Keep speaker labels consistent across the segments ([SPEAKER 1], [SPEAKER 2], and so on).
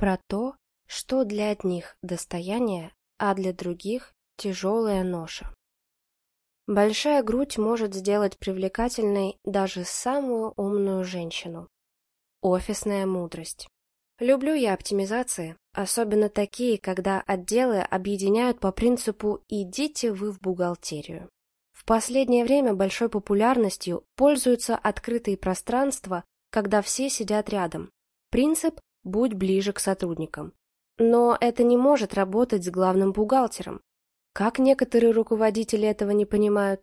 [SPEAKER 1] Про то, что для одних достояние, а для других тяжелая ноша. Большая грудь может сделать привлекательной даже самую умную женщину. Офисная мудрость. Люблю я оптимизации, особенно такие, когда отделы объединяют по принципу «идите вы в бухгалтерию». В последнее время большой популярностью пользуются открытые пространства, когда все сидят рядом. Принцип «будь ближе к сотрудникам». Но это не может работать с главным бухгалтером. Как некоторые руководители этого не понимают?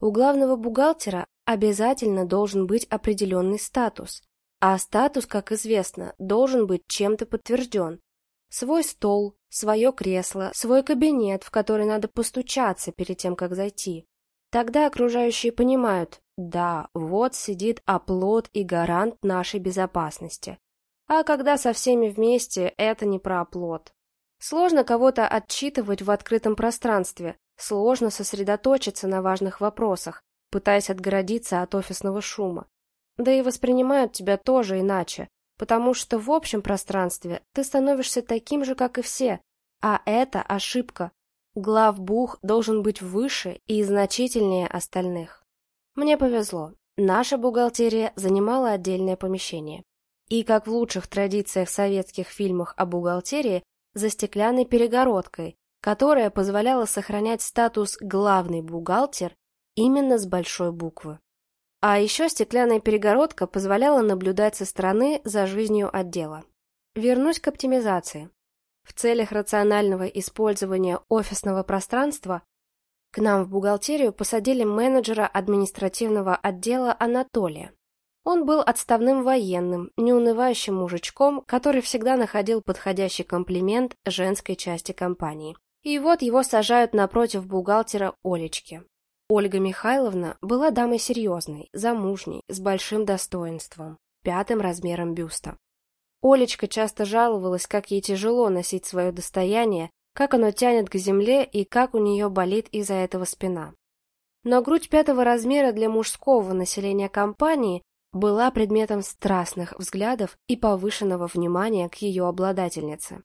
[SPEAKER 1] У главного бухгалтера обязательно должен быть определенный статус, а статус, как известно, должен быть чем-то подтвержден. Свой стол, свое кресло, свой кабинет, в который надо постучаться перед тем, как зайти. Тогда окружающие понимают, да, вот сидит оплот и гарант нашей безопасности. А когда со всеми вместе, это не про оплот. Сложно кого-то отчитывать в открытом пространстве, сложно сосредоточиться на важных вопросах, пытаясь отгородиться от офисного шума. Да и воспринимают тебя тоже иначе, потому что в общем пространстве ты становишься таким же, как и все, а это ошибка. Главбух должен быть выше и значительнее остальных. Мне повезло. Наша бухгалтерия занимала отдельное помещение. И, как в лучших традициях советских фильмах о бухгалтерии, за стеклянной перегородкой, которая позволяла сохранять статус «главный бухгалтер» именно с большой буквы. А еще стеклянная перегородка позволяла наблюдать со стороны за жизнью отдела. Вернусь к оптимизации. В целях рационального использования офисного пространства к нам в бухгалтерию посадили менеджера административного отдела Анатолия. Он был отставным военным, неунывающим мужичком, который всегда находил подходящий комплимент женской части компании. И вот его сажают напротив бухгалтера Олечки. Ольга Михайловна была дамой серьезной, замужней, с большим достоинством, пятым размером бюста. Олечка часто жаловалась, как ей тяжело носить свое достояние, как оно тянет к земле и как у нее болит из-за этого спина. Но грудь пятого размера для мужского населения компании была предметом страстных взглядов и повышенного внимания к ее обладательнице.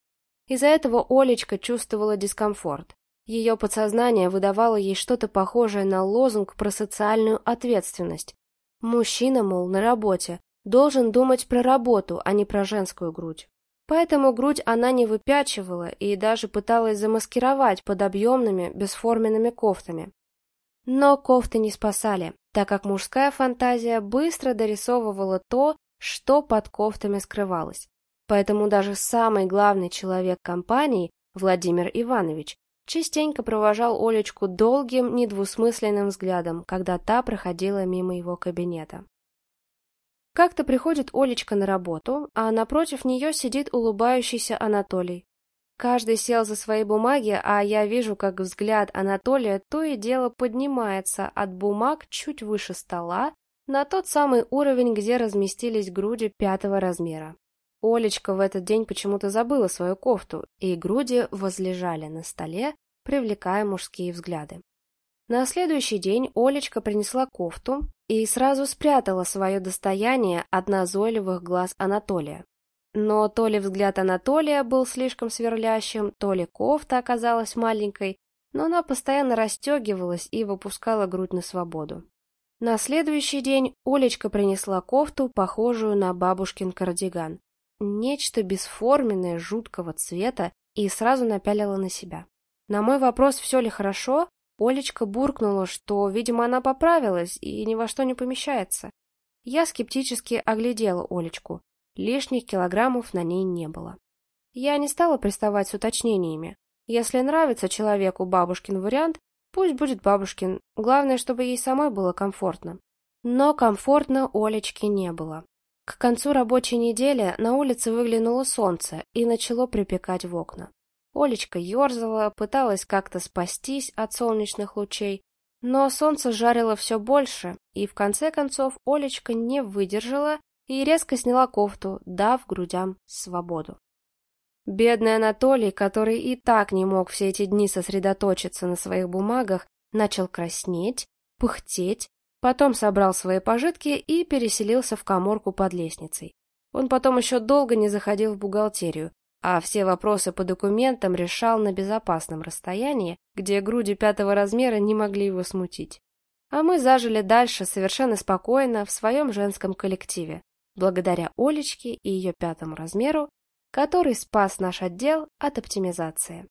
[SPEAKER 1] Из-за этого Олечка чувствовала дискомфорт. Ее подсознание выдавало ей что-то похожее на лозунг про социальную ответственность. Мужчина, мол, на работе, должен думать про работу, а не про женскую грудь. Поэтому грудь она не выпячивала и даже пыталась замаскировать под объемными, бесформенными кофтами. Но кофты не спасали, так как мужская фантазия быстро дорисовывала то, что под кофтами скрывалось. Поэтому даже самый главный человек компании, Владимир Иванович, частенько провожал Олечку долгим, недвусмысленным взглядом, когда та проходила мимо его кабинета. Как-то приходит Олечка на работу, а напротив нее сидит улыбающийся Анатолий. Каждый сел за свои бумаги, а я вижу, как взгляд Анатолия то и дело поднимается от бумаг чуть выше стола на тот самый уровень, где разместились груди пятого размера. Олечка в этот день почему-то забыла свою кофту, и груди возлежали на столе, привлекая мужские взгляды. На следующий день Олечка принесла кофту и сразу спрятала свое достояние от назойливых глаз Анатолия. Но то ли взгляд Анатолия был слишком сверлящим, то ли кофта оказалась маленькой, но она постоянно расстегивалась и выпускала грудь на свободу. На следующий день Олечка принесла кофту, похожую на бабушкин кардиган. Нечто бесформенное, жуткого цвета, и сразу напялила на себя. На мой вопрос, все ли хорошо, Олечка буркнула, что, видимо, она поправилась и ни во что не помещается. Я скептически оглядела Олечку. Лишних килограммов на ней не было. Я не стала приставать с уточнениями. Если нравится человеку бабушкин вариант, пусть будет бабушкин, главное, чтобы ей самой было комфортно. Но комфортно Олечке не было. К концу рабочей недели на улице выглянуло солнце и начало припекать в окна. Олечка ерзала, пыталась как-то спастись от солнечных лучей, но солнце жарило все больше, и в конце концов Олечка не выдержала и резко сняла кофту, дав грудям свободу. Бедный Анатолий, который и так не мог все эти дни сосредоточиться на своих бумагах, начал краснеть, пыхтеть, потом собрал свои пожитки и переселился в коморку под лестницей. Он потом еще долго не заходил в бухгалтерию, а все вопросы по документам решал на безопасном расстоянии, где груди пятого размера не могли его смутить. А мы зажили дальше совершенно спокойно в своем женском коллективе, благодаря Олечке и ее пятому размеру, который спас наш отдел от оптимизации.